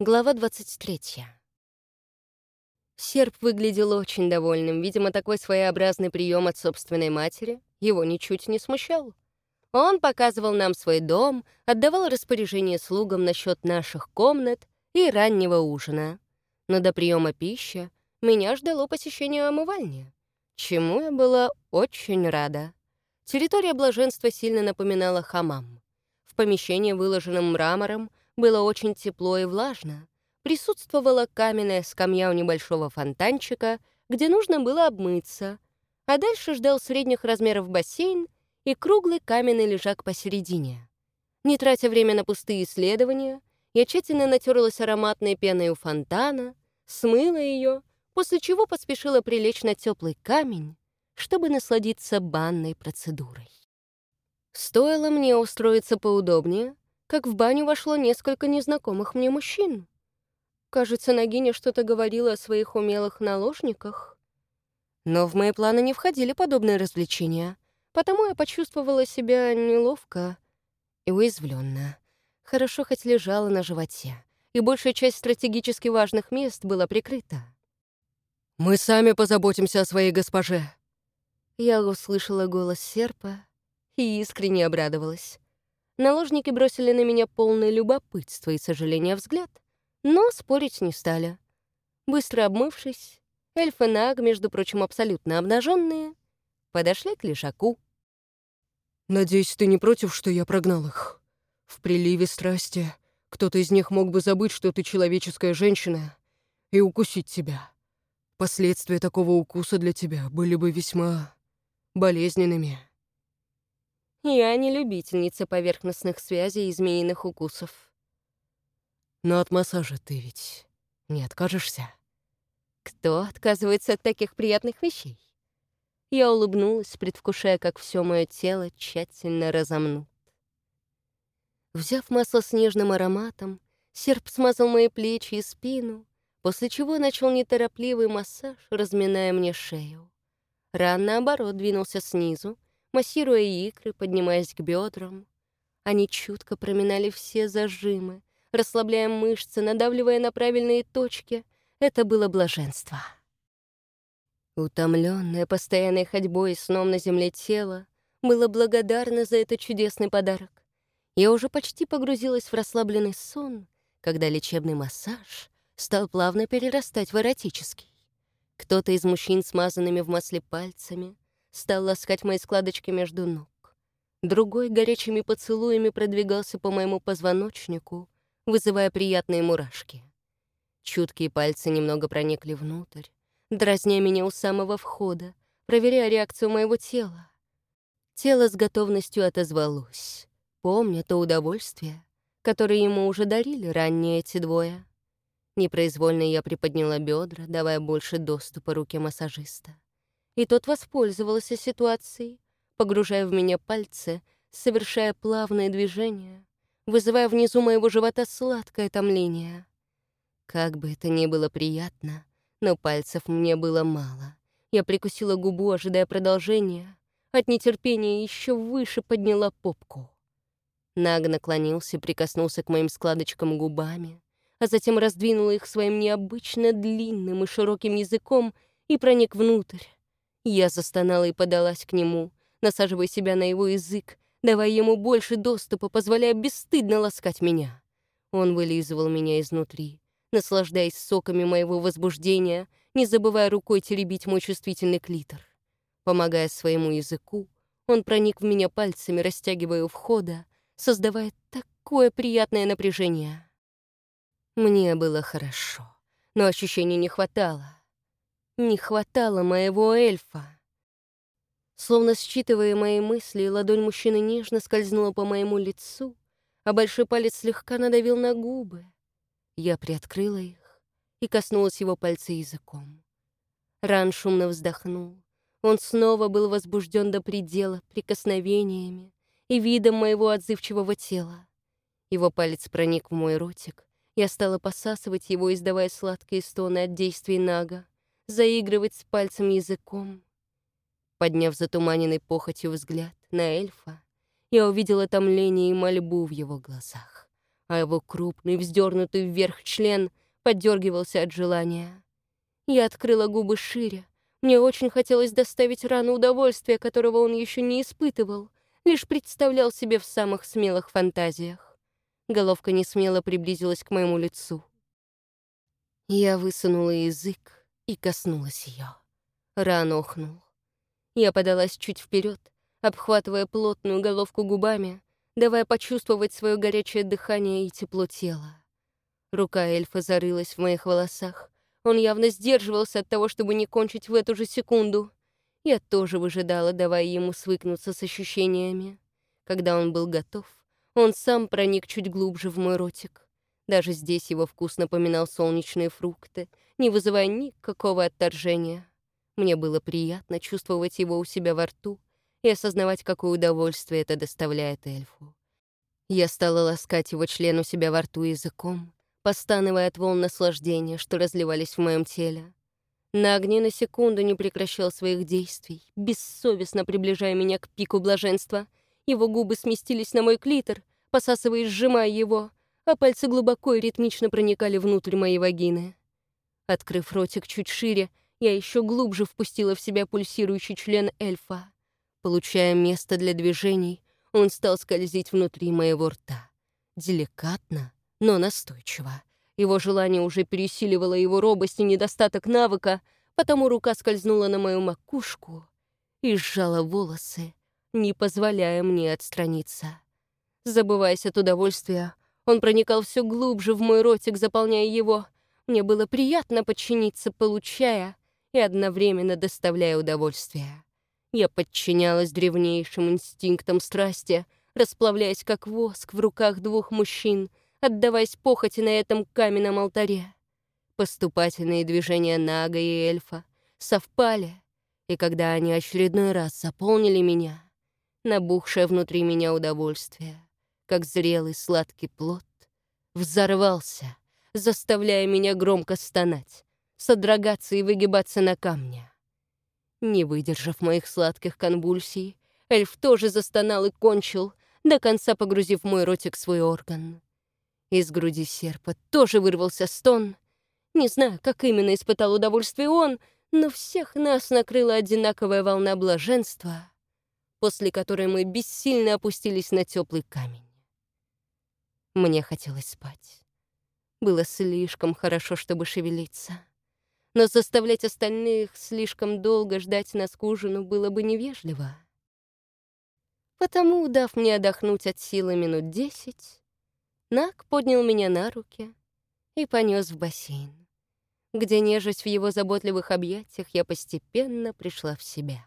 Глава 23. Серп выглядел очень довольным. Видимо, такой своеобразный прием от собственной матери его ничуть не смущал. Он показывал нам свой дом, отдавал распоряжение слугам насчет наших комнат и раннего ужина. Но до приема пищи меня ждало посещение омывальни, чему я была очень рада. Территория блаженства сильно напоминала хамам. В помещении, выложенном мрамором, было очень тепло и влажно. Присутствовала каменная скамья у небольшого фонтанчика, где нужно было обмыться, а дальше ждал средних размеров бассейн и круглый каменный лежак посередине. Не тратя время на пустые исследования, я тщательно натерлась ароматной пеной у фонтана, смыла ее, после чего поспешила прилечь на теплый камень, чтобы насладиться банной процедурой. Стоило мне устроиться поудобнее, как в баню вошло несколько незнакомых мне мужчин. Кажется, Нагиня что-то говорила о своих умелых наложниках. Но в мои планы не входили подобные развлечения, потому я почувствовала себя неловко и уязвленно. Хорошо хоть лежала на животе, и большая часть стратегически важных мест была прикрыта. «Мы сами позаботимся о своей госпоже». Я услышала голос серпа и искренне обрадовалась. Наложники бросили на меня полное любопытство и сожаления взгляд, но спорить не стали. Быстро обмывшись, эльф и Наг, между прочим, абсолютно обнаженные, подошли к лишаку. «Надеюсь, ты не против, что я прогнал их? В приливе страсти кто-то из них мог бы забыть, что ты человеческая женщина, и укусить тебя. Последствия такого укуса для тебя были бы весьма болезненными». Я не любительница поверхностных связей и змеиных укусов. Но от массажа ты ведь не откажешься? Кто отказывается от таких приятных вещей? Я улыбнулась, предвкушая, как все мое тело тщательно разомнут. Взяв масло с нежным ароматом, серп смазал мои плечи и спину, после чего начал неторопливый массаж, разминая мне шею. Ран, наоборот, двинулся снизу, массируя икры, поднимаясь к бедрам. Они чутко проминали все зажимы, расслабляя мышцы, надавливая на правильные точки. Это было блаженство. Утомленное постоянной ходьбой и сном на земле тело было благодарно за этот чудесный подарок. Я уже почти погрузилась в расслабленный сон, когда лечебный массаж стал плавно перерастать в эротический. Кто-то из мужчин, смазанными в масле пальцами, стал ласкать мои складочки между ног. Другой горячими поцелуями продвигался по моему позвоночнику, вызывая приятные мурашки. Чуткие пальцы немного проникли внутрь, дразня меня у самого входа, проверяя реакцию моего тела. Тело с готовностью отозвалось, помня то удовольствие, которое ему уже дарили ранее эти двое. Непроизвольно я приподняла бедра, давая больше доступа руке массажиста и тот воспользовался ситуацией, погружая в меня пальцы, совершая плавные движения, вызывая внизу моего живота сладкое томление. Как бы это ни было приятно, но пальцев мне было мало. Я прикусила губу, ожидая продолжения. От нетерпения еще выше подняла попку. Наг наклонился, прикоснулся к моим складочкам губами, а затем раздвинул их своим необычно длинным и широким языком и проник внутрь, я застонала и подалась к нему, насаживая себя на его язык, давая ему больше доступа, позволяя бесстыдно ласкать меня. Он вылизывал меня изнутри, наслаждаясь соками моего возбуждения, не забывая рукой теребить мой чувствительный клитор. Помогая своему языку, он проник в меня пальцами, растягивая у входа, создавая такое приятное напряжение. Мне было хорошо, но ощущений не хватало. Не хватало моего эльфа. Словно считывая мои мысли, ладонь мужчины нежно скользнула по моему лицу, а большой палец слегка надавил на губы. Я приоткрыла их и коснулась его пальца языком. Ран шумно вздохнул. Он снова был возбужден до предела прикосновениями и видом моего отзывчивого тела. Его палец проник в мой ротик. Я стала посасывать его, издавая сладкие стоны от действий Нага заигрывать с пальцем языком. Подняв затуманенный похотью взгляд на эльфа, я увидела томление и мольбу в его глазах. а его крупный, вздернутый вверх член поддергивался от желания. Я открыла губы шире. Мне очень хотелось доставить рану удовольствия, которого он еще не испытывал, лишь представлял себе в самых смелых фантазиях. Головка не смело приблизилась к моему лицу. Я высунула язык и коснулась ее. Ран охнул. Я подалась чуть вперед, обхватывая плотную головку губами, давая почувствовать свое горячее дыхание и тепло тела. Рука эльфа зарылась в моих волосах. Он явно сдерживался от того, чтобы не кончить в эту же секунду. Я тоже выжидала, давая ему свыкнуться с ощущениями. Когда он был готов, он сам проник чуть глубже в мой ротик. Даже здесь его вкус напоминал солнечные фрукты, не вызывая никакого отторжения. Мне было приятно чувствовать его у себя во рту, и осознавать, какое удовольствие это доставляет эльфу. Я стала ласкать его член у себя во рту языком, постановая от волн наслаждения, что разливались в моем теле. На огне на секунду не прекращал своих действий, бессовестно приближая меня к пику блаженства. Его губы сместились на мой клитор, посасывая и сжимая его, а пальцы глубоко и ритмично проникали внутрь моей вагины. Открыв ротик чуть шире, я еще глубже впустила в себя пульсирующий член эльфа. Получая место для движений, он стал скользить внутри моего рта. Деликатно, но настойчиво. Его желание уже пересиливало его робость и недостаток навыка, потому рука скользнула на мою макушку и сжала волосы, не позволяя мне отстраниться. Забываясь от удовольствия, он проникал все глубже в мой ротик, заполняя его. Мне было приятно подчиниться, получая и одновременно доставляя удовольствие. Я подчинялась древнейшим инстинктам страсти, расплавляясь как воск в руках двух мужчин, отдаваясь похоти на этом каменном алтаре. Поступательные движения Нага и эльфа совпали, и когда они очередной раз заполнили меня, набухшее внутри меня удовольствие, как зрелый сладкий плод, взорвался, заставляя меня громко стонать, содрогаться и выгибаться на камне. Не выдержав моих сладких конвульсий, эльф тоже застонал и кончил, до конца погрузив в мой ротик свой орган. Из груди серпа тоже вырвался стон. Не знаю, как именно испытал удовольствие он, но всех нас накрыла одинаковая волна блаженства, после которой мы бессильно опустились на теплый камень. Мне хотелось спать. Было слишком хорошо, чтобы шевелиться но заставлять остальных слишком долго ждать нас к ужину было бы невежливо. Потому, дав мне отдохнуть от силы минут десять, Нак поднял меня на руки и понес в бассейн, где, нежесть в его заботливых объятиях, я постепенно пришла в себя.